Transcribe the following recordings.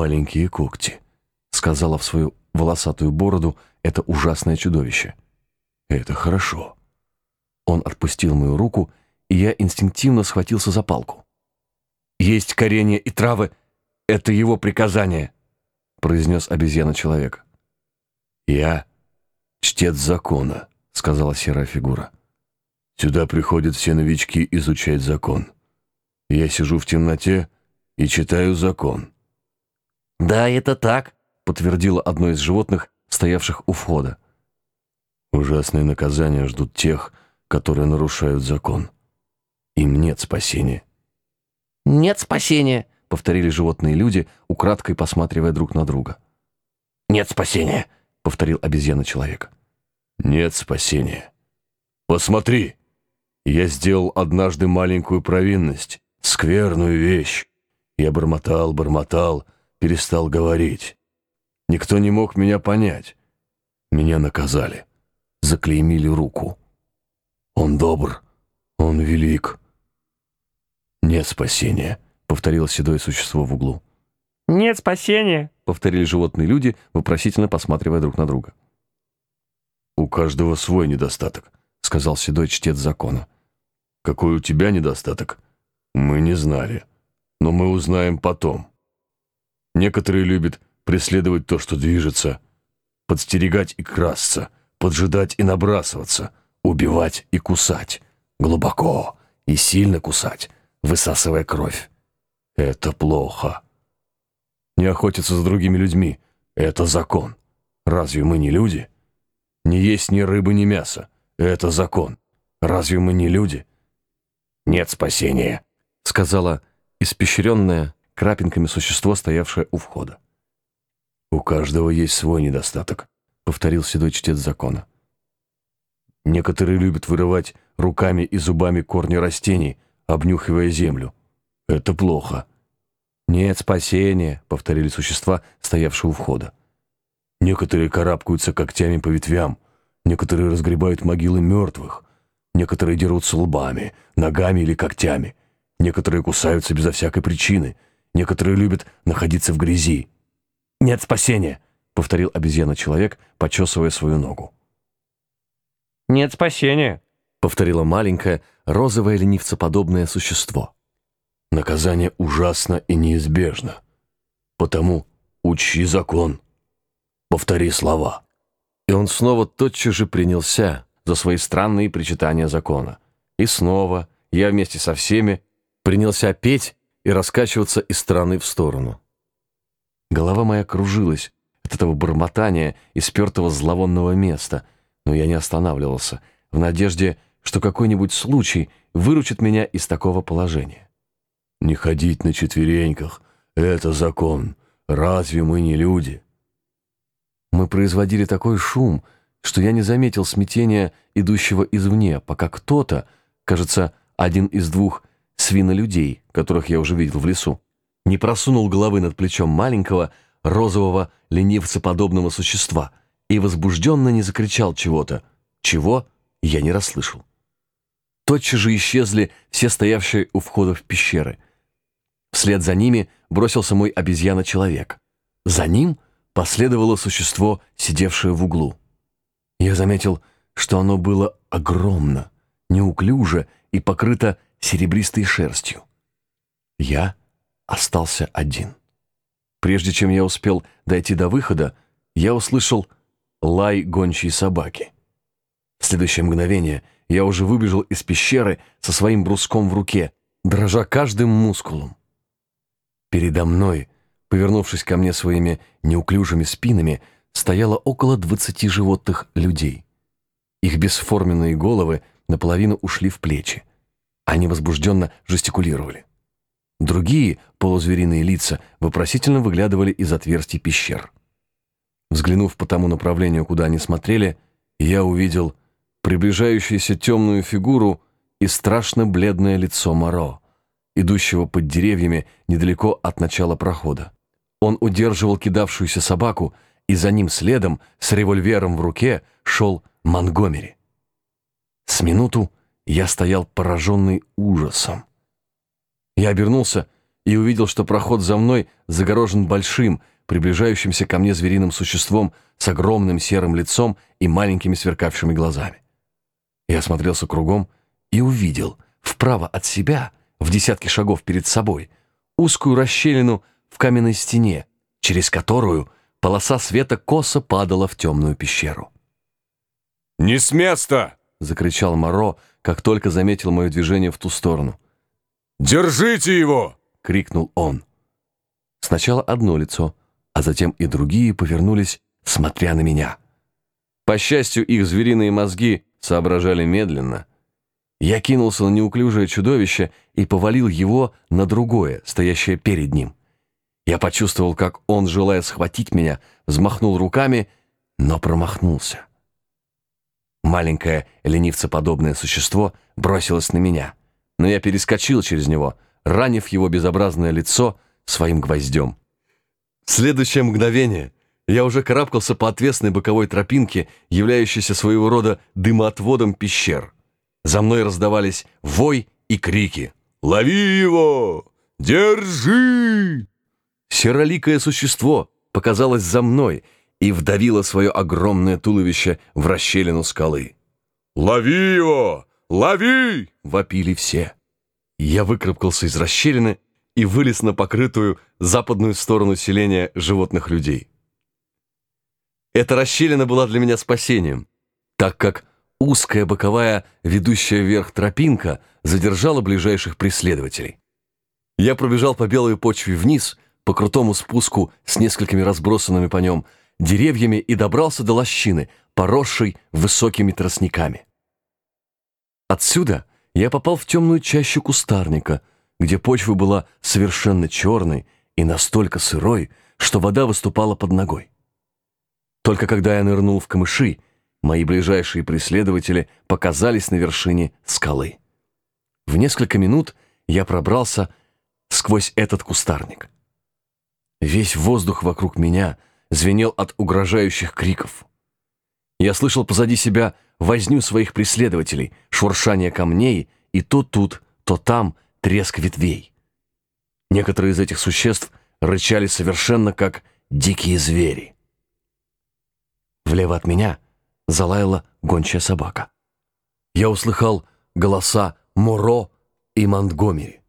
маленькие когти», — сказала в свою волосатую бороду это ужасное чудовище. «Это хорошо». Он отпустил мою руку, и я инстинктивно схватился за палку. «Есть коренья и травы — это его приказание», — произнес обезьяна-человек. «Я — чтец закона», — сказала серая фигура. «Сюда приходят все новички изучать закон. Я сижу в темноте и читаю закон». «Да, это так», — подтвердило одно из животных, стоявших у входа. «Ужасные наказания ждут тех, которые нарушают закон. Им нет спасения». «Нет спасения», — повторили животные люди, украдкой посматривая друг на друга. «Нет спасения», — повторил обезьяна-человек. «Нет спасения. Посмотри! Я сделал однажды маленькую провинность, скверную вещь. Я бормотал, бормотал, перестал говорить. Никто не мог меня понять. Меня наказали, заклеймили руку. Он добр, он велик. Нет спасения, повторило седое существо в углу. «Нет спасения», — повторили животные люди, вопросительно посматривая друг на друга. «У каждого свой недостаток», — сказал седой чтец закона. «Какой у тебя недостаток? Мы не знали, но мы узнаем потом. Некоторые любят преследовать то, что движется, подстерегать и красться, поджидать и набрасываться, убивать и кусать, глубоко и сильно кусать, высасывая кровь. Это плохо. Не охотиться за другими людьми — это закон. Разве мы не люди? Не есть ни рыбы, ни мяса — это закон. Разве мы не люди? Нет спасения, — сказала испещренное крапинками существо, стоявшее у входа. «У каждого есть свой недостаток», — повторил седой чтец закона. «Некоторые любят вырывать руками и зубами корни растений, обнюхивая землю. Это плохо». «Нет спасения», — повторили существа, стоявшие у входа. «Некоторые карабкаются когтями по ветвям, некоторые разгребают могилы мертвых, некоторые дерутся лбами, ногами или когтями, некоторые кусаются безо всякой причины, некоторые любят находиться в грязи. «Нет спасения», — повторил обезьяна-человек, почесывая свою ногу. «Нет спасения», — повторило маленькое, розовое ленивцеподобное существо. «Наказание ужасно и неизбежно. Потому учи закон. Повтори слова». И он снова тотчас же принялся за свои странные причитания закона. И снова я вместе со всеми принялся петь и раскачиваться из стороны в сторону. Голова моя кружилась от этого бормотания и спертого зловонного места, но я не останавливался, в надежде, что какой-нибудь случай выручит меня из такого положения. «Не ходить на четвереньках — это закон. Разве мы не люди?» Мы производили такой шум, что я не заметил смятения, идущего извне, пока кто-то, кажется, один из двух свинолюдей, которых я уже видел в лесу, не просунул головы над плечом маленького, розового, ленивцеподобного существа и возбужденно не закричал чего-то, чего я не расслышал. Тотчас же исчезли все стоявшие у входа в пещеры. Вслед за ними бросился мой обезьяна-человек. За ним последовало существо, сидевшее в углу. Я заметил, что оно было огромно, неуклюже и покрыто серебристой шерстью. Я остался один. Прежде чем я успел дойти до выхода, я услышал лай гончей собаки. В следующее мгновение я уже выбежал из пещеры со своим бруском в руке, дрожа каждым мускулом. Передо мной, повернувшись ко мне своими неуклюжими спинами, стояло около двадцати животных людей. Их бесформенные головы наполовину ушли в плечи. Они возбужденно жестикулировали. Другие полузвериные лица вопросительно выглядывали из отверстий пещер. Взглянув по тому направлению, куда они смотрели, я увидел приближающуюся темную фигуру и страшно бледное лицо Моро, идущего под деревьями недалеко от начала прохода. Он удерживал кидавшуюся собаку, и за ним следом, с револьвером в руке, шел Монгомери. С минуту я стоял пораженный ужасом. Я обернулся и увидел, что проход за мной загорожен большим, приближающимся ко мне звериным существом с огромным серым лицом и маленькими сверкавшими глазами. Я осмотрелся кругом и увидел вправо от себя, в десятки шагов перед собой, узкую расщелину в каменной стене, через которую полоса света косо падала в темную пещеру. «Не с места!» — закричал Моро, как только заметил мое движение в ту сторону. «Держите его!» — крикнул он. Сначала одно лицо, а затем и другие повернулись, смотря на меня. По счастью, их звериные мозги соображали медленно. Я кинулся на неуклюжее чудовище и повалил его на другое, стоящее перед ним. Я почувствовал, как он, желая схватить меня, взмахнул руками, но промахнулся. Маленькое ленивцеподобное существо бросилось на меня, но я перескочил через него, ранив его безобразное лицо своим гвоздем. В следующее мгновение я уже карабкался по отвесной боковой тропинке, являющейся своего рода дымоотводом пещер. За мной раздавались вой и крики. «Лови его! Держи!» Сероликое существо показалось за мной и вдавило свое огромное туловище в расщелину скалы. «Лови его! Лови!» — вопили все. Я выкарабкался из расщелины и вылез на покрытую западную сторону селения животных людей. Эта расщелина была для меня спасением, так как узкая боковая, ведущая вверх тропинка задержала ближайших преследователей. Я пробежал по белой почве вниз, по крутому спуску с несколькими разбросанными по нем деревьями и добрался до лощины, поросшей высокими тростниками. Отсюда я попал в темную чащу кустарника, где почва была совершенно черной и настолько сырой, что вода выступала под ногой. Только когда я нырнул в камыши, мои ближайшие преследователи показались на вершине скалы. В несколько минут я пробрался сквозь этот кустарник. Весь воздух вокруг меня звенел от угрожающих криков. Я слышал позади себя возню своих преследователей, шуршание камней и то тут, то там треск ветвей. Некоторые из этих существ рычали совершенно как дикие звери. Влево от меня залаяла гончая собака. Я услыхал голоса Моро и Монтгомери,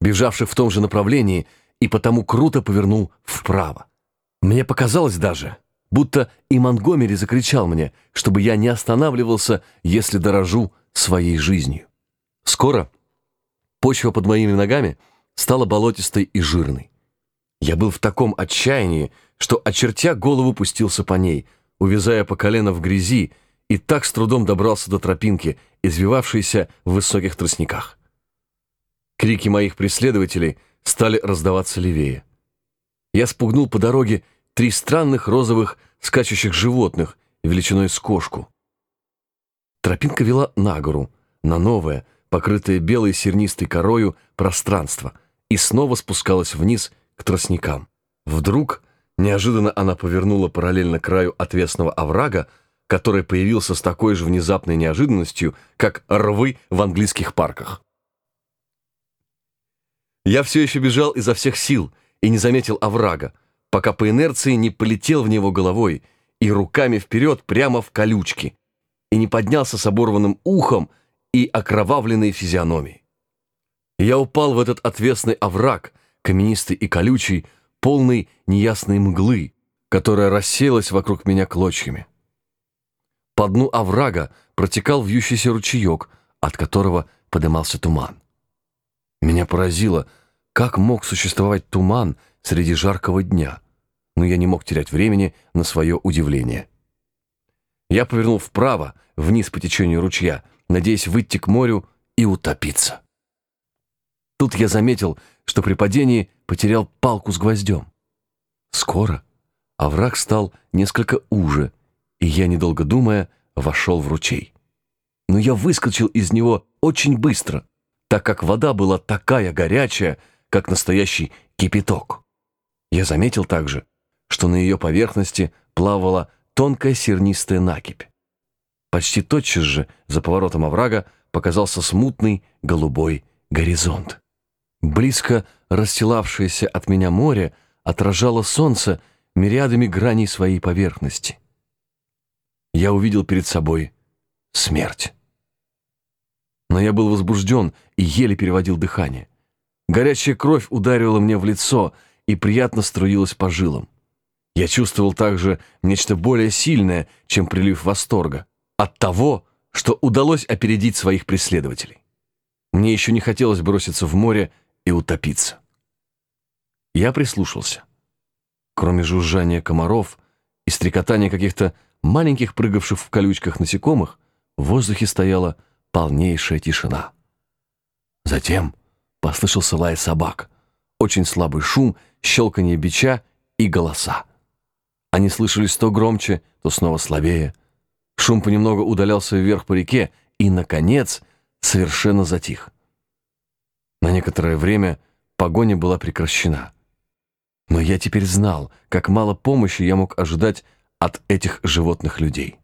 бежавших в том же направлении, и потому круто повернул вправо. Мне показалось даже, будто и Монтгомери закричал мне, чтобы я не останавливался, если дорожу своей жизнью. Скоро почва под моими ногами стала болотистой и жирной. Я был в таком отчаянии, что, очертя голову, пустился по ней, увязая по колено в грязи, и так с трудом добрался до тропинки, извивавшейся в высоких тростниках. Крики моих преследователей стали раздаваться левее. Я спугнул по дороге три странных розовых скачущих животных величиной с кошку. Тропинка вела на гору, на новое, покрытое белой сернистой корою пространство, и снова спускалась вниз к тростникам. Вдруг неожиданно она повернула параллельно краю отвесного оврага, который появился с такой же внезапной неожиданностью, как рвы в английских парках. Я все еще бежал изо всех сил и не заметил оврага, пока по инерции не полетел в него головой и руками вперед прямо в колючки, и не поднялся с оборванным ухом и окровавленной физиономией. Я упал в этот отвесный овраг, каменистый и колючий, полный неясной мглы, которая рассеялась вокруг меня клочьями. По дну оврага протекал вьющийся ручеек, от которого подымался туман. Меня поразило, как мог существовать туман среди жаркого дня, но я не мог терять времени на свое удивление. Я повернул вправо, вниз по течению ручья, надеясь выйти к морю и утопиться. Тут я заметил, что при падении потерял палку с гвоздем. Скоро овраг стал несколько уже, и я, недолго думая, вошел в ручей. Но я выскочил из него очень быстро, так как вода была такая горячая, как настоящий кипяток. Я заметил также, что на ее поверхности плавала тонкая сернистая накипь. Почти тотчас же за поворотом оврага показался смутный голубой горизонт. Близко расстилавшееся от меня море отражало солнце мириадами граней своей поверхности. Я увидел перед собой смерть. Но я был возбужден и еле переводил дыхание. Горячая кровь ударила мне в лицо и приятно струилась по жилам. Я чувствовал также нечто более сильное, чем прилив восторга, от того, что удалось опередить своих преследователей. Мне еще не хотелось броситься в море и утопиться. Я прислушался. Кроме жужжания комаров и стрекотания каких-то маленьких прыгавших в колючках насекомых, в воздухе стояла полнейшая тишина. Затем послышался лай собак, очень слабый шум, щелканье бича и голоса. Они слышались то громче, то снова слабее. Шум понемногу удалялся вверх по реке и, наконец, совершенно затих. На некоторое время погоня была прекращена. Но я теперь знал, как мало помощи я мог ожидать от этих животных людей.